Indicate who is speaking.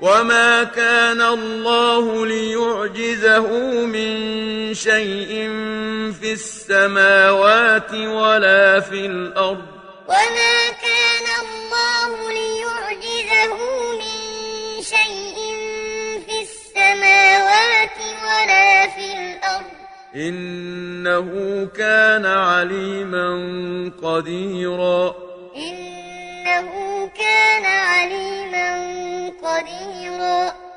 Speaker 1: وَمَا كَانَ اللَّهُ لِيُعْجِزَهُ مِن شَيْءٍ فِي السَّمَاوَاتِ وَلَا فِي الْأَرْضِ ۚ
Speaker 2: وَمَا كَانَ اللَّهُ لِيُعْجِزَهُ مِن شَيْءٍ فِي السَّمَاوَاتِ وَلَا فِي الْأَرْضِ ۚ
Speaker 1: إِنَّهُ كَانَ عَلِيمًا قَدِيرًا
Speaker 2: إِنَّهُ كَانَ عَلِيمًا قَدِيرًا